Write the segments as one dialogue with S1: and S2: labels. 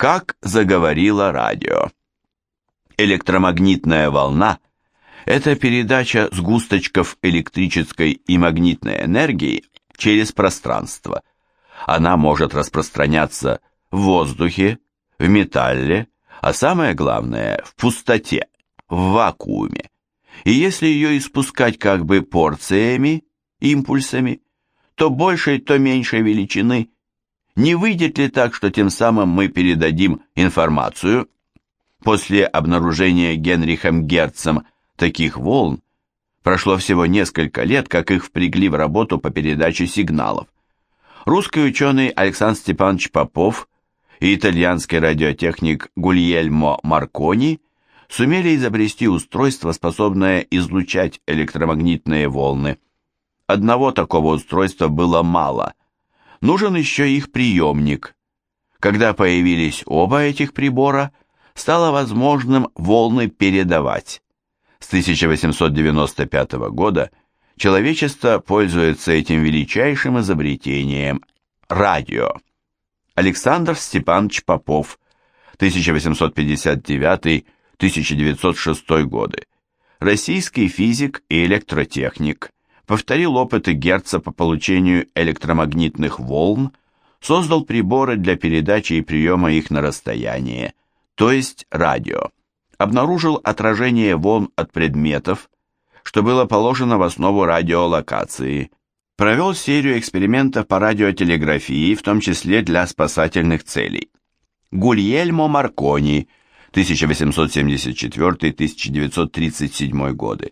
S1: Как заговорило радио. Электромагнитная волна – это передача сгусточков электрической и магнитной энергии через пространство. Она может распространяться в воздухе, в металле, а самое главное – в пустоте, в вакууме. И если ее испускать как бы порциями, импульсами, то большей, то меньшей величины, не выйдет ли так, что тем самым мы передадим информацию – После обнаружения Генрихом Герцем таких волн прошло всего несколько лет, как их впрягли в работу по передаче сигналов. Русский ученый Александр Степанович Попов и итальянский радиотехник Гульельмо Маркони сумели изобрести устройство, способное излучать электромагнитные волны. Одного такого устройства было мало. Нужен еще их приемник. Когда появились оба этих прибора – стало возможным волны передавать. С 1895 года человечество пользуется этим величайшим изобретением – радио. Александр Степанович Попов, 1859-1906 годы, российский физик и электротехник, повторил опыты Герца по получению электромагнитных волн, создал приборы для передачи и приема их на расстояние, то есть радио, обнаружил отражение волн от предметов, что было положено в основу радиолокации, провел серию экспериментов по радиотелеграфии, в том числе для спасательных целей. Гульельмо Маркони, 1874-1937 годы,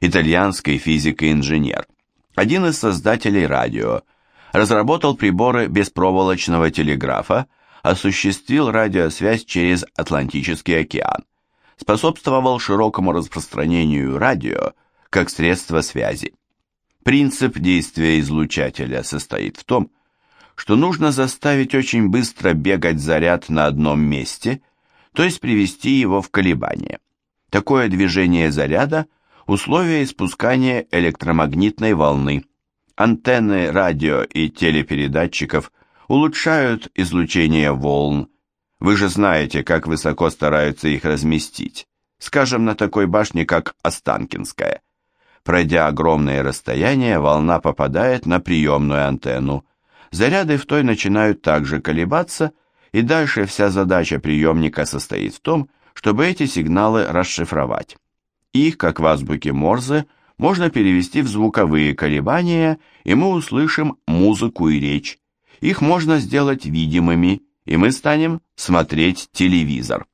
S1: итальянский физик и инженер, один из создателей радио, разработал приборы беспроволочного телеграфа, осуществил радиосвязь через Атлантический океан, способствовал широкому распространению радио как средства связи. Принцип действия излучателя состоит в том, что нужно заставить очень быстро бегать заряд на одном месте, то есть привести его в колебание. Такое движение заряда – условие испускания электромагнитной волны. Антенны радио и телепередатчиков улучшают излучение волн. Вы же знаете, как высоко стараются их разместить. Скажем, на такой башне, как Останкинская. Пройдя огромные расстояния, волна попадает на приемную антенну. Заряды в той начинают также колебаться, и дальше вся задача приемника состоит в том, чтобы эти сигналы расшифровать. Их, как в азбуке Морзе, можно перевести в звуковые колебания, и мы услышим музыку и речь их можно сделать видимыми, и мы станем смотреть телевизор.